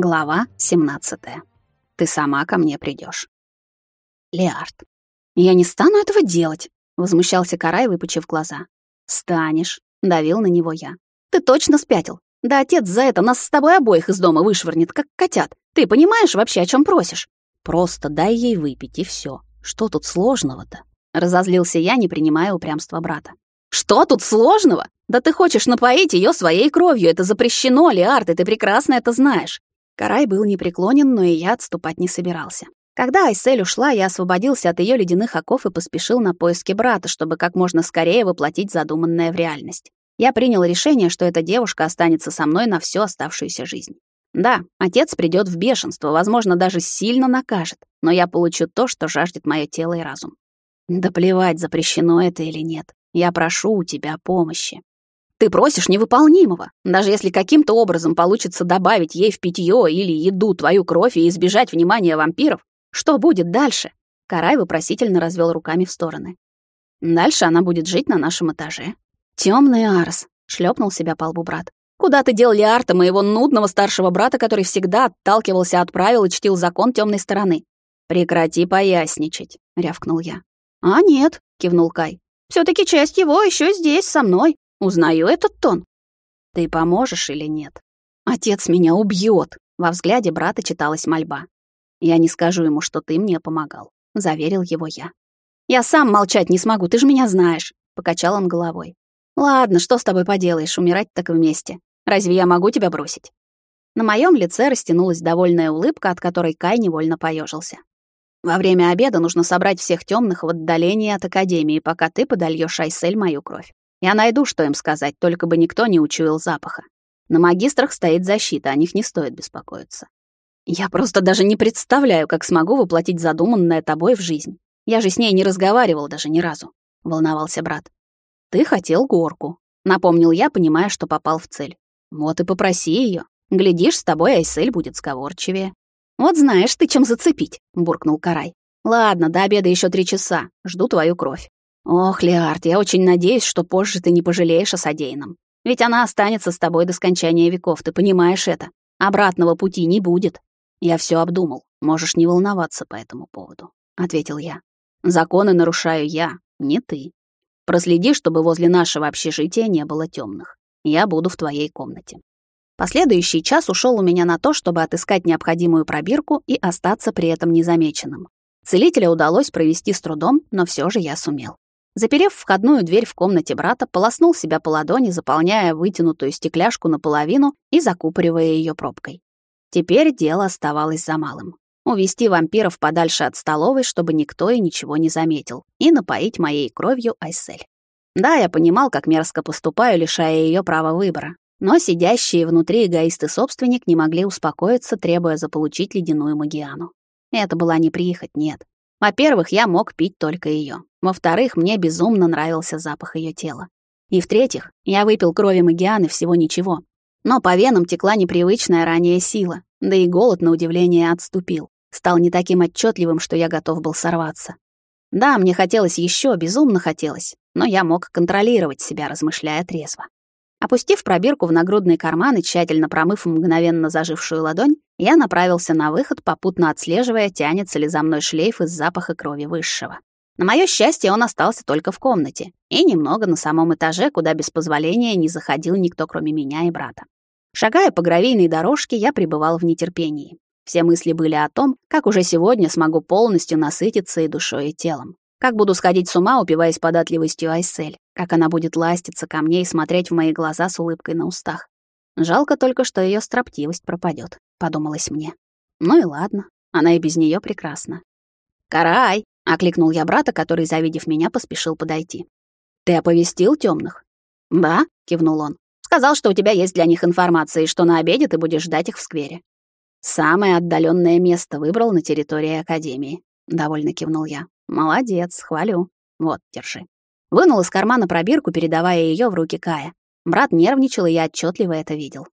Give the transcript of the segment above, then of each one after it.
Глава 17. Ты сама ко мне придешь. Леард. Я не стану этого делать, возмущался Карай, выпучив глаза. Станешь, давил на него я. Ты точно спятил. Да отец за это нас с тобой обоих из дома вышвырнет, как котят. Ты понимаешь вообще, о чем просишь? Просто дай ей выпить и все. Что тут сложного-то? Разозлился я, не принимая упрямства брата. Что тут сложного? Да ты хочешь напоить ее своей кровью, это запрещено, Леард, и ты прекрасно это знаешь. Карай был непреклонен, но и я отступать не собирался. Когда Айсель ушла, я освободился от ее ледяных оков и поспешил на поиски брата, чтобы как можно скорее воплотить задуманное в реальность. Я принял решение, что эта девушка останется со мной на всю оставшуюся жизнь. Да, отец придет в бешенство, возможно, даже сильно накажет, но я получу то, что жаждет мое тело и разум. Да плевать, запрещено это или нет. Я прошу у тебя помощи. Ты просишь невыполнимого. Даже если каким-то образом получится добавить ей в питье или еду твою кровь и избежать внимания вампиров, что будет дальше? Карай вопросительно развел руками в стороны. Дальше она будет жить на нашем этаже. Темный Арс, шлепнул себя по лбу брат. Куда ты дел Лиарта, моего нудного старшего брата, который всегда отталкивался от правил и чтил закон темной стороны? Прекрати поясничать, рявкнул я. А нет, кивнул Кай. все таки часть его еще здесь, со мной. Узнаю этот тон. Ты поможешь или нет? Отец меня убьет. Во взгляде брата читалась мольба. Я не скажу ему, что ты мне помогал, заверил его я. Я сам молчать не смогу, ты же меня знаешь, покачал он головой. Ладно, что с тобой поделаешь, умирать так вместе. Разве я могу тебя бросить? На моем лице растянулась довольная улыбка, от которой Кай невольно поежился. Во время обеда нужно собрать всех темных в отдалении от академии, пока ты подольёшь Айсель мою кровь. Я найду, что им сказать, только бы никто не учуял запаха. На магистрах стоит защита, о них не стоит беспокоиться. Я просто даже не представляю, как смогу воплотить задуманное тобой в жизнь. Я же с ней не разговаривал даже ни разу, волновался брат. Ты хотел горку, напомнил я, понимая, что попал в цель. Вот и попроси ее. Глядишь, с тобой Айсель будет сговорчивее. Вот знаешь ты, чем зацепить, буркнул Карай. Ладно, до обеда еще три часа. Жду твою кровь. Ох, Леард, я очень надеюсь, что позже ты не пожалеешь о содеянном. Ведь она останется с тобой до скончания веков, ты понимаешь это. Обратного пути не будет. Я все обдумал. Можешь не волноваться по этому поводу, ответил я. Законы нарушаю я, не ты. Проследи, чтобы возле нашего общежития не было темных. Я буду в твоей комнате. Последующий час ушел у меня на то, чтобы отыскать необходимую пробирку и остаться при этом незамеченным. Целителя удалось провести с трудом, но все же я сумел. Заперев входную дверь в комнате брата, полоснул себя по ладони, заполняя вытянутую стекляшку наполовину и закупоривая ее пробкой. Теперь дело оставалось за малым. Увести вампиров подальше от столовой, чтобы никто и ничего не заметил, и напоить моей кровью Айсель. Да, я понимал, как мерзко поступаю, лишая ее права выбора. Но сидящие внутри эгоисты-собственник не могли успокоиться, требуя заполучить ледяную магиану. Это была не прихоть, нет. Во-первых, я мог пить только ее. Во-вторых, мне безумно нравился запах ее тела. И в-третьих, я выпил крови Магианы всего ничего. Но по венам текла непривычная ранее сила, да и голод, на удивление, отступил. Стал не таким отчетливым, что я готов был сорваться. Да, мне хотелось еще, безумно хотелось, но я мог контролировать себя, размышляя трезво. Опустив пробирку в нагрудный карман и тщательно промыв мгновенно зажившую ладонь, я направился на выход, попутно отслеживая, тянется ли за мной шлейф из запаха крови высшего. На моё счастье, он остался только в комнате и немного на самом этаже, куда без позволения не заходил никто, кроме меня и брата. Шагая по гравийной дорожке, я пребывал в нетерпении. Все мысли были о том, как уже сегодня смогу полностью насытиться и душой, и телом. Как буду сходить с ума, упиваясь податливостью Айсель. Как она будет ластиться ко мне и смотреть в мои глаза с улыбкой на устах. Жалко только, что ее строптивость пропадет, подумалось мне. Ну и ладно, она и без нее прекрасна. «Карай!» — окликнул я брата, который, завидев меня, поспешил подойти. «Ты оповестил темных? «Да», — кивнул он. «Сказал, что у тебя есть для них информация и что на обеде ты будешь ждать их в сквере». «Самое отдаленное место выбрал на территории Академии», — довольно кивнул я. «Молодец, хвалю. Вот, держи». Вынул из кармана пробирку, передавая ее в руки Кая. Брат нервничал, и я отчетливо это видел.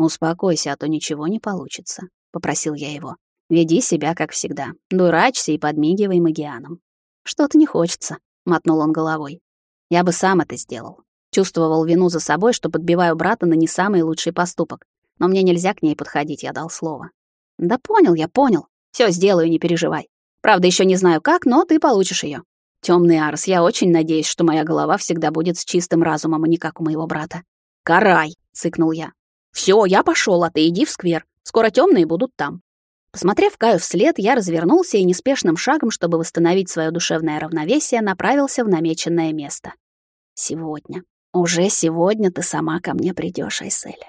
«Успокойся, а то ничего не получится», — попросил я его. «Веди себя, как всегда. Дурачься и подмигивай магианом». «Что-то не хочется», — мотнул он головой. «Я бы сам это сделал». Чувствовал вину за собой, что подбиваю брата на не самый лучший поступок. Но мне нельзя к ней подходить, я дал слово. Да понял я, понял. Все сделаю, не переживай. Правда, еще не знаю как, но ты получишь ее. Темный Арс, я очень надеюсь, что моя голова всегда будет с чистым разумом, а не как у моего брата. Карай, цыкнул я. Все, я пошел, а ты иди в сквер. Скоро темные будут там. Посмотрев Каю вслед, я развернулся и неспешным шагом, чтобы восстановить свое душевное равновесие, направился в намеченное место. Сегодня, уже сегодня ты сама ко мне придешь, Айсель.